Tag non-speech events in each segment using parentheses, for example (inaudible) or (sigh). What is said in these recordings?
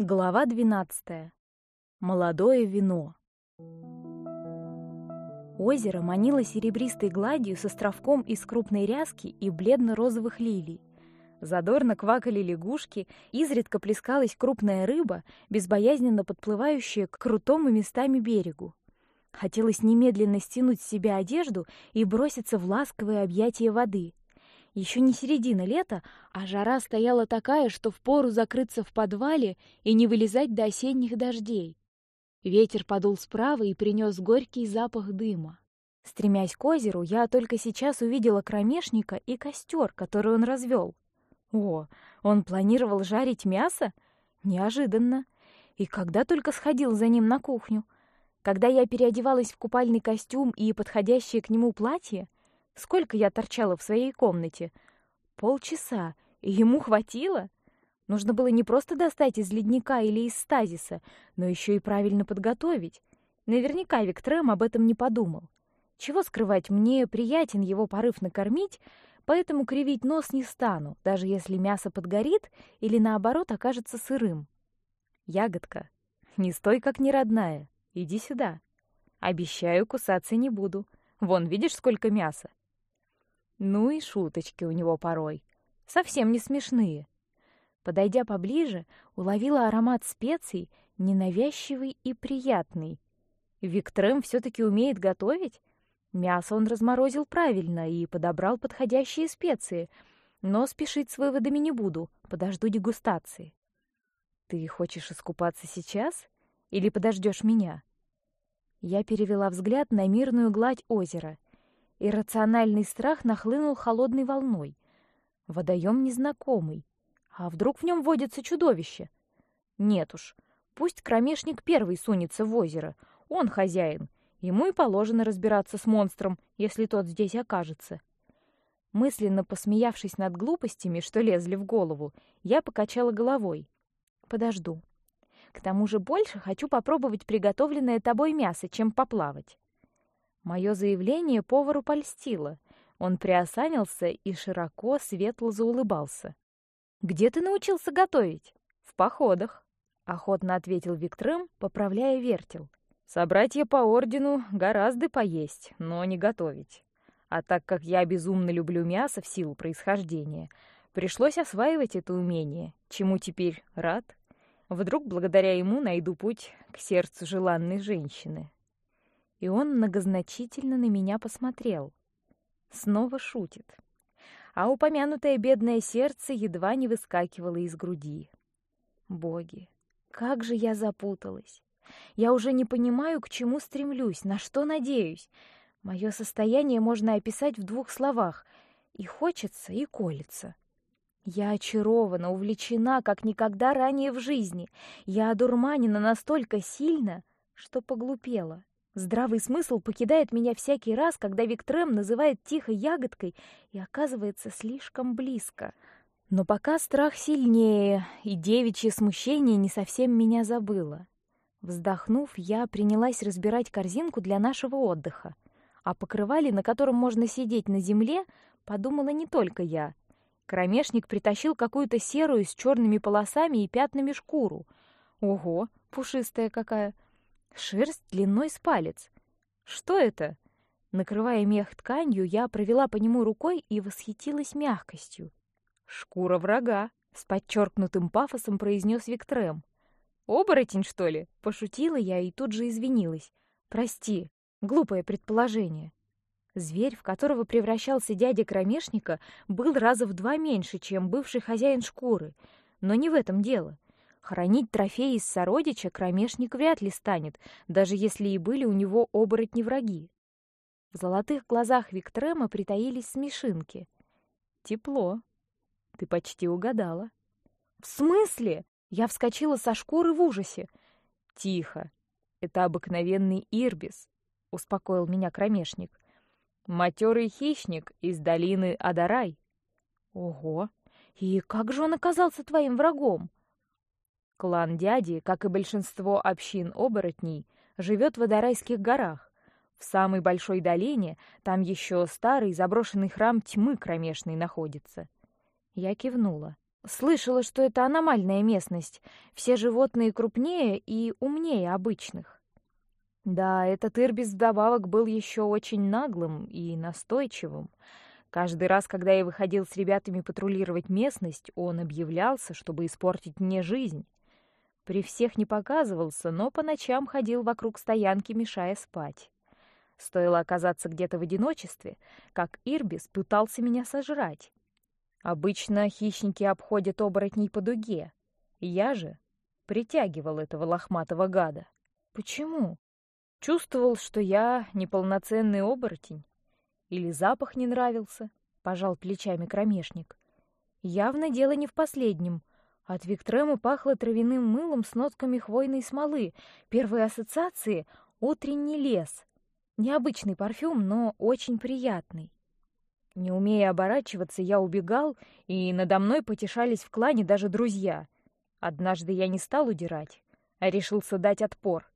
Глава 12. Молодое вино. Озеро манило серебристой гладью с островком из крупной ряски и бледно-розовых лилий. Задорно квакали лягушки, изредка плескалась крупная рыба, безбоязненно подплывающая к крутому местами берегу. Хотелось немедленно стянуть с себя одежду и броситься в ласковые объятия воды. Еще не середина лета, а жара стояла такая, что впору закрыться в подвале и не вылезать до осенних дождей. Ветер подул справа и принес горький запах дыма. Стремясь к озеру, я только сейчас увидела кромешника и костер, который он развел. О, он планировал жарить мясо? Неожиданно. И когда только сходил за ним на кухню. Когда я переодевалась в купальный костюм и подходящее к нему платье, Сколько я торчала в своей комнате? Полчаса. И ему хватило? Нужно было не просто достать из ледника или из стазиса, но еще и правильно подготовить. Наверняка Виктрем об этом не подумал. Чего скрывать, мне приятен его порыв накормить, поэтому кривить нос не стану, даже если мясо подгорит или наоборот окажется сырым. Ягодка, не стой как неродная, иди сюда. Обещаю, кусаться не буду. Вон, видишь, сколько мяса? Ну и шуточки у него порой. Совсем не смешные. Подойдя поближе, уловила аромат специй, ненавязчивый и приятный. Виктрем все-таки умеет готовить. Мясо он разморозил правильно и подобрал подходящие специи, но спешить с выводами не буду, подожду дегустации. Ты хочешь искупаться сейчас или подождешь меня? Я перевела взгляд на мирную гладь озера Иррациональный страх нахлынул холодной волной. Водоем незнакомый. А вдруг в нем водится чудовище? Нет уж, пусть кромешник первый сунется в озеро. Он хозяин. Ему и положено разбираться с монстром, если тот здесь окажется. Мысленно посмеявшись над глупостями, что лезли в голову, я покачала головой. Подожду. К тому же больше хочу попробовать приготовленное тобой мясо, чем поплавать. Мое заявление повару польстило. Он приосанился и широко светло заулыбался. Где ты научился готовить? В походах, охотно ответил Виктрым, поправляя вертел. Собратья по ордену гораздо поесть, но не готовить. А так как я безумно люблю мясо в силу происхождения, пришлось осваивать это умение, чему теперь рад. Вдруг благодаря ему найду путь к сердцу желанной женщины и он многозначительно на меня посмотрел. Снова шутит. А упомянутое бедное сердце едва не выскакивало из груди. Боги, как же я запуталась! Я уже не понимаю, к чему стремлюсь, на что надеюсь. Мое состояние можно описать в двух словах: и хочется, и колется. Я очарована, увлечена, как никогда ранее в жизни. Я одурманена настолько сильно, что поглупела. Здравый смысл покидает меня всякий раз, когда Виктрем называет тихо ягодкой и оказывается слишком близко. Но пока страх сильнее, и девичье смущение не совсем меня забыло. Вздохнув, я принялась разбирать корзинку для нашего отдыха. а покрывале, на котором можно сидеть на земле, подумала не только я. Кромешник притащил какую-то серую с черными полосами и пятнами шкуру. Ого, пушистая какая! Шерсть длиной с палец. Что это? Накрывая мех тканью, я провела по нему рукой и восхитилась мягкостью. Шкура врага, с подчеркнутым пафосом произнес Виктрем. Оборотень что ли? Пошутила я и тут же извинилась. Прости, глупое предположение. Зверь, в которого превращался дядя Кромешника, был раза в два меньше, чем бывший хозяин шкуры. Но не в этом дело. Хранить трофеи из сородича кромешник вряд ли станет, даже если и были у него оборотни враги. В золотых глазах Виктрема притаились смешинки. Тепло. Ты почти угадала. В смысле? Я вскочила со шкуры в ужасе. Тихо. Это обыкновенный ирбис, успокоил меня кромешник. Матерый хищник из долины Адарай. Ого! И как же он оказался твоим врагом? Клан дяди, как и большинство общин оборотней, живет в Адарайских горах. В самой большой долине там еще старый заброшенный храм тьмы кромешной находится. Я кивнула. Слышала, что это аномальная местность. Все животные крупнее и умнее обычных. Да, этот Ирбис вдобавок был еще очень наглым и настойчивым. Каждый раз, когда я выходил с ребятами патрулировать местность, он объявлялся, чтобы испортить мне жизнь. При всех не показывался, но по ночам ходил вокруг стоянки, мешая спать. Стоило оказаться где-то в одиночестве, как Ирбис пытался меня сожрать. Обычно хищники обходят оборотней по дуге. Я же притягивал этого лохматого гада. Почему? Чувствовал, что я неполноценный оборотень? Или запах не нравился? Пожал плечами кромешник. Явно дело не в последнем. От Виктрема пахло травяным мылом с нотками хвойной смолы. Первые ассоциации — утренний лес. Необычный парфюм, но очень приятный. Не умея оборачиваться, я убегал, и надо мной потешались в клане даже друзья. Однажды я не стал удирать, а решился дать отпор.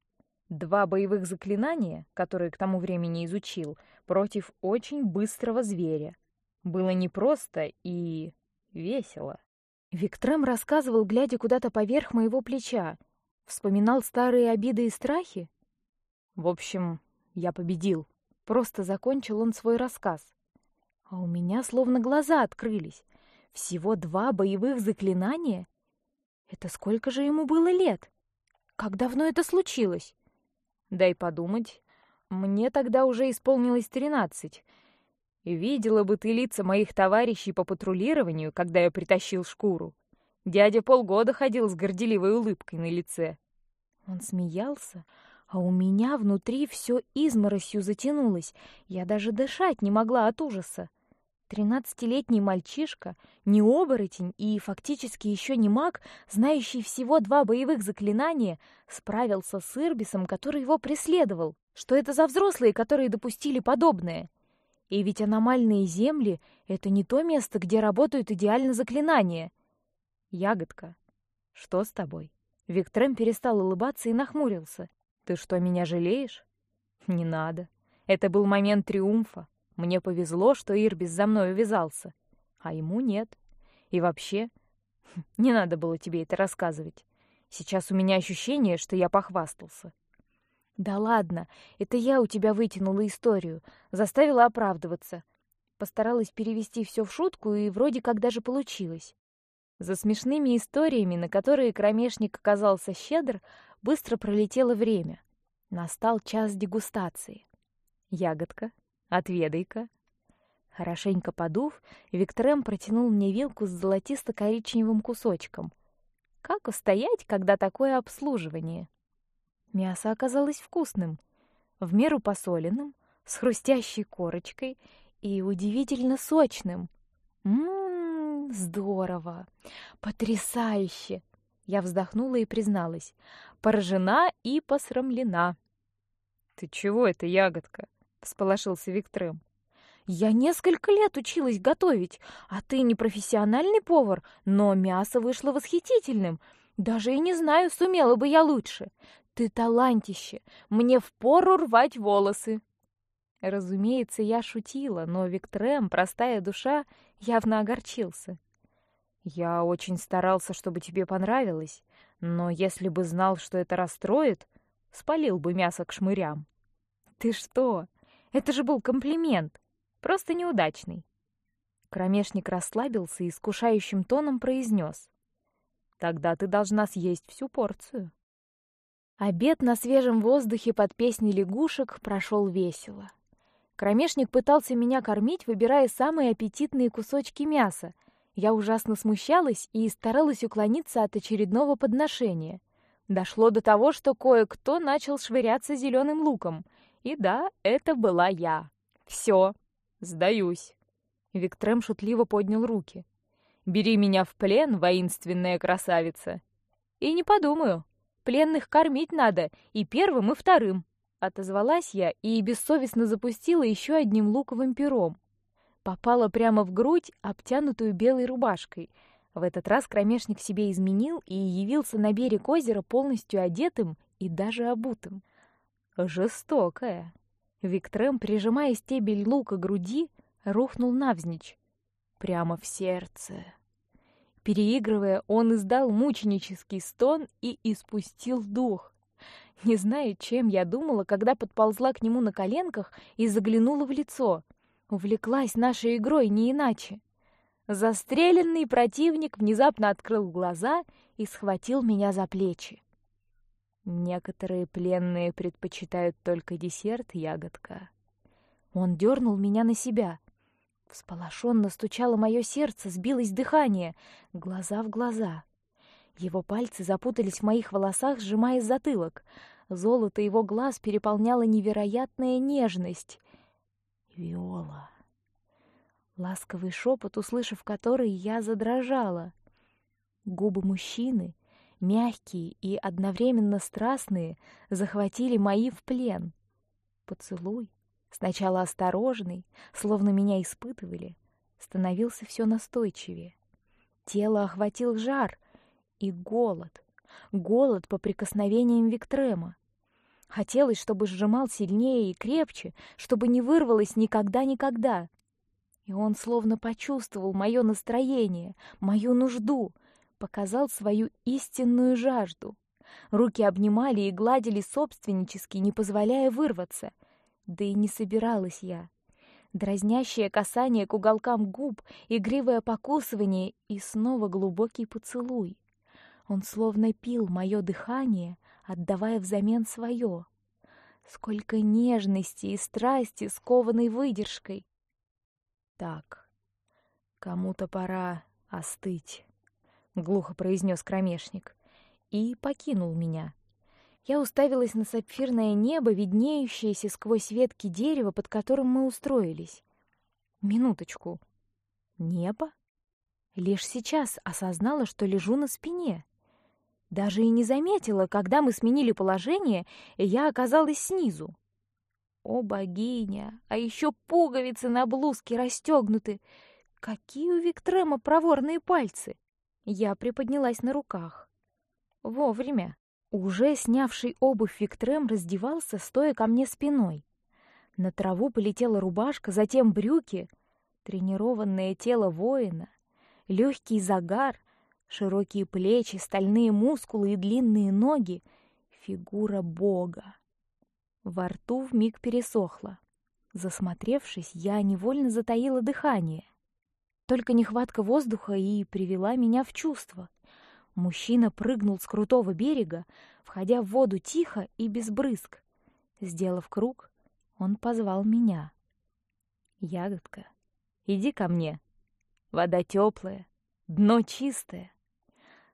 Два боевых заклинания, которые к тому времени изучил, против очень быстрого зверя. Было непросто и весело. Виктрем рассказывал, глядя куда-то поверх моего плеча. Вспоминал старые обиды и страхи. В общем, я победил. Просто закончил он свой рассказ. А у меня словно глаза открылись. Всего два боевых заклинания? Это сколько же ему было лет? Как давно это случилось? Дай подумать. Мне тогда уже исполнилось тринадцать. Видела бы ты лица моих товарищей по патрулированию, когда я притащил шкуру. Дядя полгода ходил с горделивой улыбкой на лице. Он смеялся, а у меня внутри все изморосью затянулось. Я даже дышать не могла от ужаса. Тринадцатилетний мальчишка, не оборотень и фактически еще не маг, знающий всего два боевых заклинания, справился с Ирбисом, который его преследовал. Что это за взрослые, которые допустили подобное? И ведь аномальные земли — это не то место, где работают идеально заклинания. Ягодка, что с тобой? Виктрем перестал улыбаться и нахмурился. Ты что, меня жалеешь? Не надо. Это был момент триумфа. Мне повезло, что Ирбис за мной увязался, а ему нет. И вообще, (laughs) не надо было тебе это рассказывать. Сейчас у меня ощущение, что я похвастался. Да ладно, это я у тебя вытянула историю, заставила оправдываться. Постаралась перевести все в шутку, и вроде как даже получилось. За смешными историями, на которые кромешник оказался щедр, быстро пролетело время. Настал час дегустации. Ягодка, Отведай-ка. Хорошенько подув, Викторем протянул мне вилку с золотисто-коричневым кусочком. Как устоять, когда такое обслуживание? Мясо оказалось вкусным, в меру посоленным, с хрустящей корочкой и удивительно сочным. Ммм, здорово, потрясающе! Я вздохнула и призналась, поражена и посрамлена. Ты чего это, ягодка? всполошился Виктрем. Я несколько лет училась готовить, а ты не профессиональный повар, но мясо вышло восхитительным. Даже и не знаю, сумела бы я лучше. Ты талантище, мне впору рвать волосы. Разумеется, я шутила, но Виктрем, простая душа, явно огорчился. Я очень старался, чтобы тебе понравилось, но если бы знал, что это расстроит, спалил бы мясо к шмырям. Ты что? Это же был комплимент, просто неудачный. Кромешник расслабился и искушающим тоном произнес: "Тогда ты должна съесть всю порцию". Обед на свежем воздухе под песни лягушек прошел весело. Кромешник пытался меня кормить, выбирая самые аппетитные кусочки мяса. Я ужасно смущалась и старалась уклониться от очередного подношения. Дошло до того, что кое-кто начал швыряться зеленым луком — и да, это была я. Все, сдаюсь. Виктрем шутливо поднял руки. Бери меня в плен, воинственная красавица. И не подумаю. Пленных кормить надо и первым, и вторым. Отозвалась я и бессовестно запустила еще одним луковым пером. Попала прямо в грудь, обтянутую белой рубашкой. В этот раз кромешник себе изменил и явился на берег озера полностью одетым и даже обутым жестокая. Виктрем, прижимая стебель лука к груди, рухнул навзничь, прямо в сердце. Переигрывая, он издал мученический стон и испустил дух. Не знаю, чем я думала, когда подползла к нему на коленках и заглянула в лицо. Увлеклась нашей игрой не иначе. Застреленный противник внезапно открыл глаза и схватил меня за плечи. Некоторые пленные предпочитают только десерт, ягодка. Он дернул меня на себя. Всполошенно стучало мое сердце, сбилось дыхание, глаза в глаза. Его пальцы запутались в моих волосах, сжимая затылок. Золото его глаз переполняла невероятная нежность. Виола. Ласковый шепот, услышав который, я задрожала. Губы мужчины, мягкие и одновременно страстные, захватили мои в плен. Поцелуй, сначала осторожный, словно меня испытывали, становился все настойчивее. Тело охватил жар и голод, голод по прикосновениям Виктрема. Хотелось, чтобы сжимал сильнее и крепче, чтобы не вырвалось никогда-никогда. И он словно почувствовал мое настроение, мою нужду, показал свою истинную жажду. Руки обнимали и гладили собственнически, не позволяя вырваться. Да и не собиралась я. Дразнящее касание к уголкам губ, игривое покусывание и снова глубокий поцелуй. Он словно пил мое дыхание, отдавая взамен свое. Сколько нежности и страсти, скованной выдержкой. Так, кому-то пора остыть, глухо произнес кромешник и покинул меня. Я уставилась на сапфирное небо, виднеющееся сквозь ветки дерева, под которым мы устроились. Минуточку. Небо? Лишь сейчас осознала, что лежу на спине. Даже и не заметила, когда мы сменили положение, и я оказалась снизу. О, богиня! А еще пуговицы на блузке расстегнуты. Какие у Виктрема проворные пальцы! Я приподнялась на руках. Вовремя. Уже снявший обувь Виктрем раздевался, стоя ко мне спиной. На траву полетела рубашка, затем брюки. Тренированное тело воина, легкий загар — Широкие плечи, стальные мускулы и длинные ноги — фигура бога. Во рту миг пересохло. Засмотревшись, я невольно затаила дыхание. Только нехватка воздуха и привела меня в чувство. Мужчина прыгнул с крутого берега, входя в воду тихо и без брызг. Сделав круг, он позвал меня. Ягодка, иди ко мне. Вода теплая, дно чистое.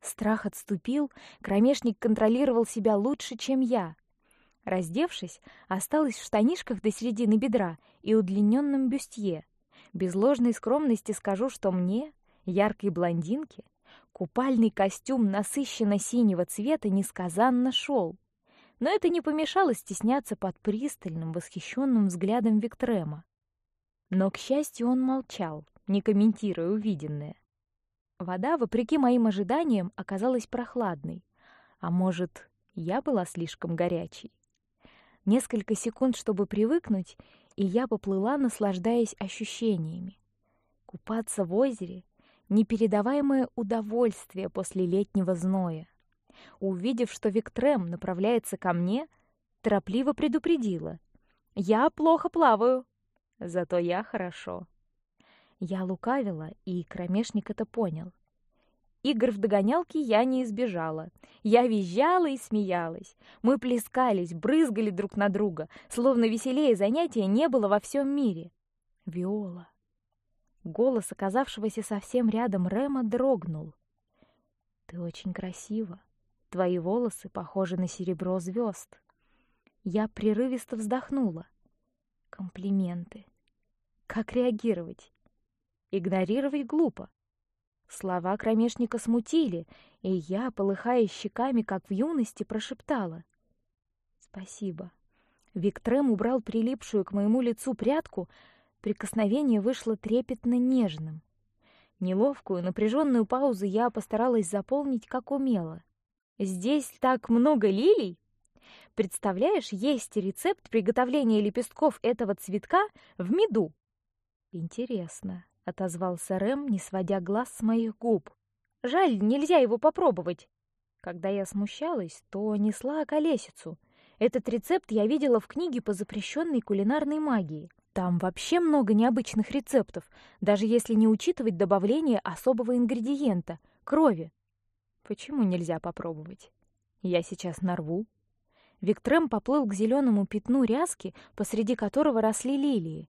Страх отступил, кромешник контролировал себя лучше, чем я. Раздевшись, осталась в штанишках до середины бедра и удлиненном бюстье. Без ложной скромности скажу, что мне, яркой блондинке, купальный костюм насыщенно-синего цвета несказанно шел. Но это не помешало стесняться под пристальным, восхищенным взглядом Виктрема. Но, к счастью, он молчал, не комментируя увиденное. Вода, вопреки моим ожиданиям, оказалась прохладной. А может, я была слишком горячей? Несколько секунд, чтобы привыкнуть, и я поплыла, наслаждаясь ощущениями. Купаться в озере — непередаваемое удовольствие после летнего зноя. Увидев, что Виктрем направляется ко мне, торопливо предупредила. «Я плохо плаваю, зато я хорошо». Я лукавила, и кромешник это понял. Игр в догонялки я не избежала. Я визжала и смеялась. Мы плескались, брызгали друг на друга, словно веселее занятия не было во всем мире. Виола. Голос оказавшегося совсем рядом Рема дрогнул. Ты очень красива. Твои волосы похожи на серебро звезд. Я прерывисто вздохнула. Комплименты. Как реагировать? Игнорировать глупо. Слова кромешника смутили, и я, полыхая щеками, как в юности, прошептала: "Спасибо". Виктрем убрал прилипшую к моему лицу прядку, прикосновение вышло трепетно нежным. Неловкую, напряженную паузу я постаралась заполнить, как умела. Здесь так много лилий. Представляешь, есть рецепт приготовления лепестков этого цветка в меду. Интересно отозвался Рэм, не сводя глаз с моих губ. Жаль, нельзя его попробовать. Когда я смущалась, то несла околесицу. Этот рецепт я видела в книге по запрещенной кулинарной магии. Там вообще много необычных рецептов, даже если не учитывать добавление особого ингредиента крови. Почему нельзя попробовать? Я сейчас нарву. Виктрем поплыл к зеленому пятну ряски, посреди которого росли лилии.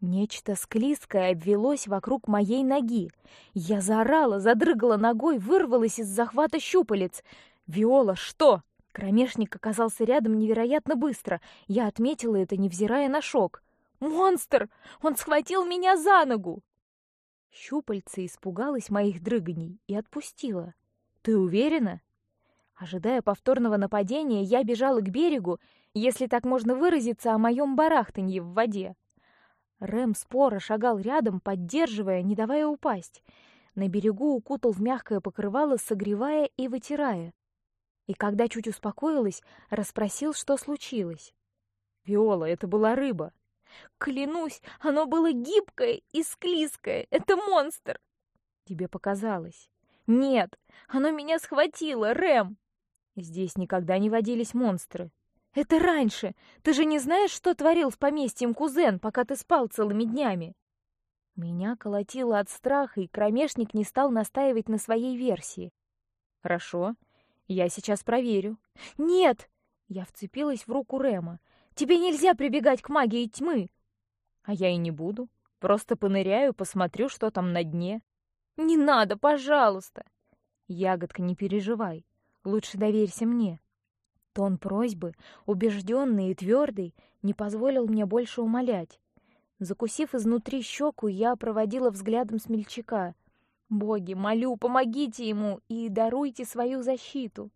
Нечто склизкое обвелось вокруг моей ноги. Я заорала, задрыгала ногой, вырвалась из захвата щупалец. Виола, что? Кромешник оказался рядом невероятно быстро. Я отметила это, невзирая на шок. Монстр! Он схватил меня за ногу. Щупальце испугалось моих дрыганий и отпустило. Ты уверена? Ожидая повторного нападения, я бежала к берегу, если так можно выразиться о моем барахтанье в воде. Рэм споро шагал рядом, поддерживая, не давая упасть. На берегу укутал в мягкое покрывало, согревая и вытирая. И когда чуть успокоилась, расспросил, что случилось. Виола, это была рыба. Клянусь, оно было гибкое и склизкое. Это монстр. Тебе показалось? Нет, оно меня схватило, Рэм. Здесь никогда не водились монстры. Это раньше. Ты же не знаешь, что творил с поместьем кузен, пока ты спал целыми днями. Меня колотило от страха, и кромешник не стал настаивать на своей версии. Хорошо, я сейчас проверю. Нет! Я вцепилась в руку Рема. Тебе нельзя прибегать к магии тьмы. А я и не буду. Просто поныряю, посмотрю, что там на дне. Не надо, пожалуйста. Ягодка, не переживай. Лучше доверься мне. Тон просьбы, убежденный и твердый, не позволил мне больше умолять. Закусив изнутри щеку, я проводила взглядом смельчака. Боги, молю, помогите ему и даруйте свою защиту.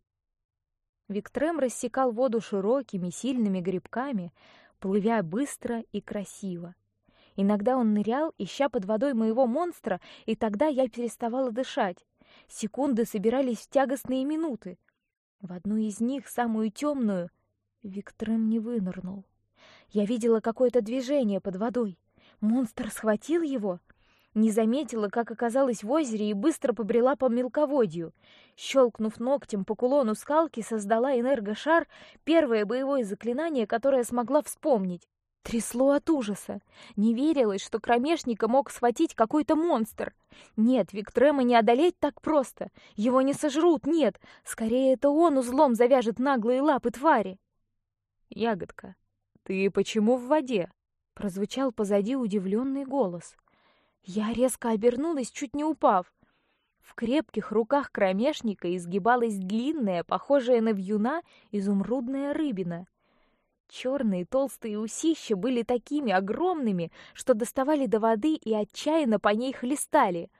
Виктрем рассекал воду широкими, сильными грибками, плывя быстро и красиво. Иногда он нырял, ища под водой моего монстра, и тогда я переставала дышать. Секунды собирались в тягостные минуты. В одну из них, самую темную, Виктрем не вынырнул. Я видела какое-то движение под водой. Монстр схватил его, не заметила, как оказалась в озере и быстро побрела по мелководью. Щелкнув ногтем по кулону скалки, создала энергошар, первое боевое заклинание, которое смогла вспомнить. Трясло от ужаса. Не верилось, что кромешника мог схватить какой-то монстр. Нет, Виктрема не одолеть так просто. Его не сожрут, нет. Скорее, это он узлом завяжет наглые лапы твари. Ягодка, ты почему в воде? Прозвучал позади удивленный голос. Я резко обернулась, чуть не упав. В крепких руках кромешника изгибалась длинная, похожая на вьюна, изумрудная рыбина. Черные толстые усища были такими огромными, что доставали до воды и отчаянно по ней хлестали.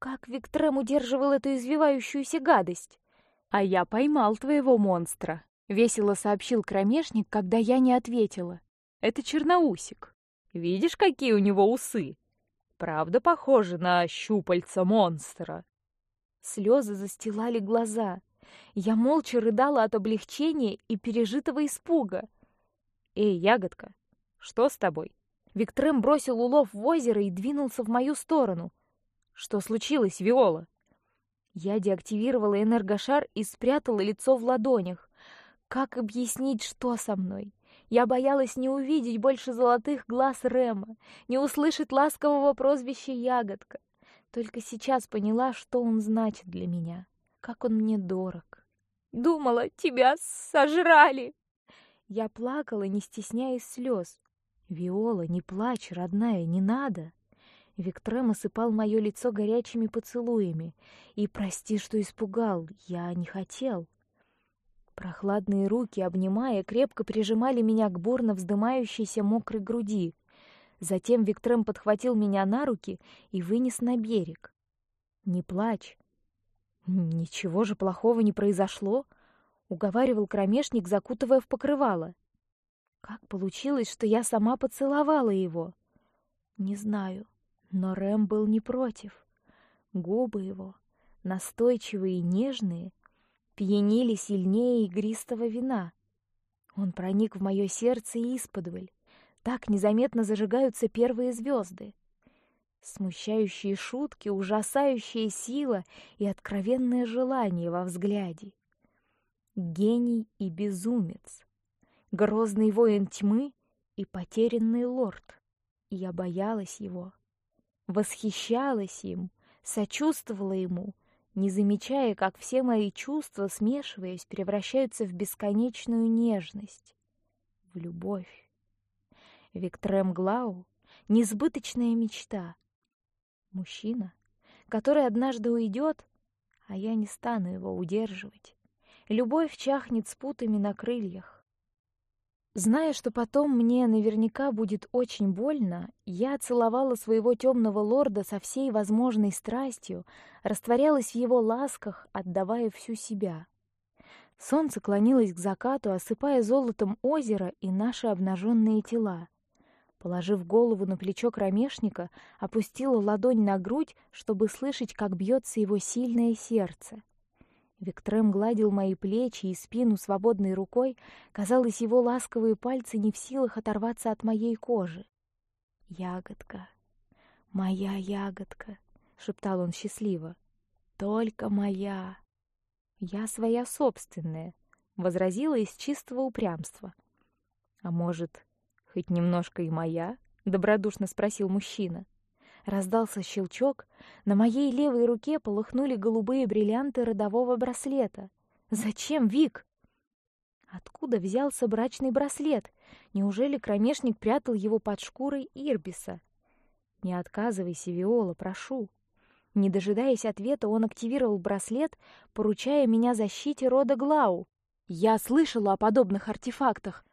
Как Виктрем удерживал эту извивающуюся гадость? А я поймал твоего монстра, весело сообщил кромешник, когда я не ответила. Это черноусик. Видишь, какие у него усы? Правда, похожи на щупальца монстра. Слезы застилали глаза. Я молча рыдала от облегчения и пережитого испуга. «Эй, ягодка, что с тобой?» Виктрем бросил улов в озеро и двинулся в мою сторону. «Что случилось, Виола?» Я деактивировала энергошар и спрятала лицо в ладонях. Как объяснить, что со мной? Я боялась не увидеть больше золотых глаз Рема, не услышать ласкового прозвища Ягодка. Только сейчас поняла, что он значит для меня, как он мне дорог. Думала, тебя сожрали, я плакала, не стесняясь слез. Виола, не плачь, родная, не надо. Виктрем осыпал мое лицо горячими поцелуями. И прости, что испугал, я не хотел. Прохладные руки, обнимая, крепко прижимали меня к бурно вздымающейся мокрой груди. Затем Виктрем подхватил меня на руки и вынес на берег. Не плачь. Ничего же плохого не произошло уговаривал кромешник, закутывая в покрывало. Как получилось, что я сама поцеловала его? Не знаю, но Рэм был не против. Губы его, настойчивые и нежные, пьянили сильнее игристого вина. Он проник в мое сердце и исподволь. Так незаметно зажигаются первые звезды. Смущающие шутки, ужасающая сила и откровенное желание во взгляде. Гений и безумец. Грозный воин тьмы и потерянный лорд. Я боялась его, восхищалась им, сочувствовала ему, не замечая, как все мои чувства, смешиваясь, превращаются в бесконечную нежность, в любовь. Виктрем Глау — несбыточная мечта. Мужчина, который однажды уйдет, а я не стану его удерживать. Любовь чахнет с путами на крыльях. Зная, что потом мне наверняка будет очень больно, я целовала своего темного лорда со всей возможной страстью, растворялась в его ласках, отдавая всю себя. Солнце клонилось к закату, осыпая золотом озеро и наши обнаженные тела. Положив голову на плечо кромешника, опустила ладонь на грудь, чтобы слышать, как бьется его сильное сердце. Виктрем гладил мои плечи и спину свободной рукой, казалось, его ласковые пальцы не в силах оторваться от моей кожи. Ягодка, моя ягодка, шептал он счастливо. Только моя. Я своя собственная, возразила из чистого упрямства. А может, хоть немножко и моя? добродушно спросил мужчина. Раздался щелчок, на моей левой руке полыхнули голубые бриллианты родового браслета. Зачем, Вик? Откуда взялся брачный браслет? Неужели кромешник прятал его под шкурой Ирбиса? Не отказывайся, Виола, прошу. Не дожидаясь ответа, он активировал браслет, поручая меня защите рода Глау. Я слышала о подобных артефактах,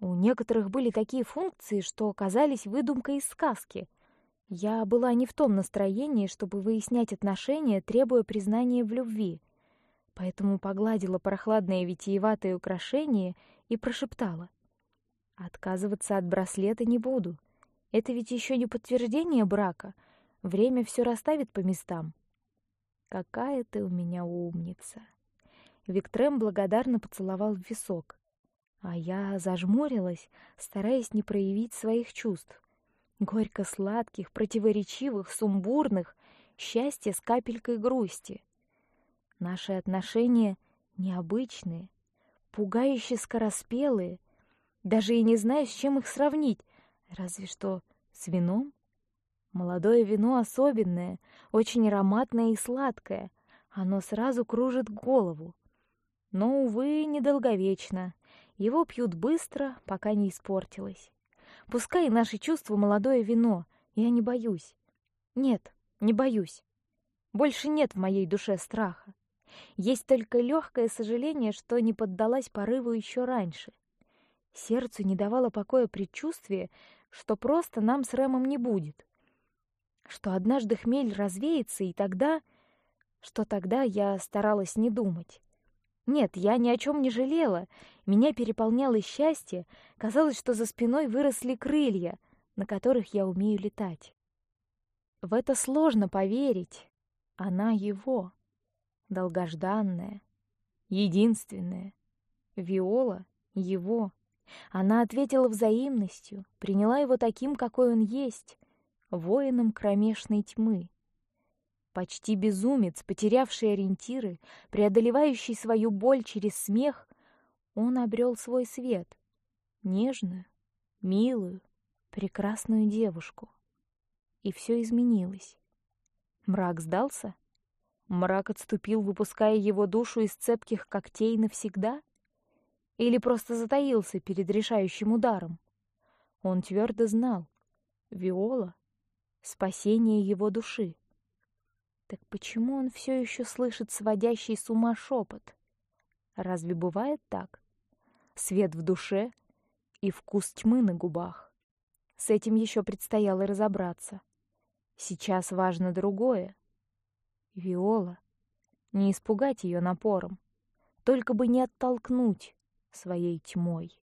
у некоторых были такие функции, что казались выдумкой из сказки. Я была не в том настроении, чтобы выяснять отношения, требуя признания в любви. Поэтому погладила прохладное витиеватое украшение и прошептала: "Отказываться от браслета не буду. Это ведь еще не подтверждение брака. Время все расставит по местам". Какая ты у меня умница. Виктрем благодарно поцеловал в висок. А я зажмурилась, стараясь не проявить своих чувств. Горько-сладких, противоречивых, сумбурных, счастье с капелькой грусти. Наши отношения необычные, пугающе скороспелые. Даже и не знаю, с чем их сравнить. Разве что с вином. Молодое вино особенное, очень ароматное и сладкое. Оно сразу кружит голову. Но, увы, недолговечно. Его пьют быстро, пока не испортилось. Пускай наши чувства молодое вино, я не боюсь. Нет, не боюсь. Больше нет в моей душе страха. Есть только легкое сожаление, что не поддалась порыву еще раньше. Сердцу не давало покоя предчувствие, что просто нам с Рэмом не будет, что однажды хмель развеется, и тогда, что тогда я старалась не думать. Нет, я ни о чем не жалела. Меня переполняло счастье. Казалось, что за спиной выросли крылья, на которых я умею летать. В это сложно поверить. Она его, долгожданная, единственная. Виола его. Она ответила взаимностью, приняла его таким, какой он есть, воином кромешной тьмы почти безумец, потерявший ориентиры, преодолевающий свою боль через смех, он обрел свой свет, нежную, милую, прекрасную девушку. И все изменилось. Мрак сдался? Мрак отступил, выпуская его душу из цепких когтей навсегда? Или просто затаился перед решающим ударом? Он твердо знал, Виола — спасение его души. Так почему он все еще слышит сводящий с ума шепот? Разве бывает так? Свет в душе и вкус тьмы на губах. С этим еще предстояло разобраться. Сейчас важно другое. Виола. Не испугать ее напором, только бы не оттолкнуть своей тьмой.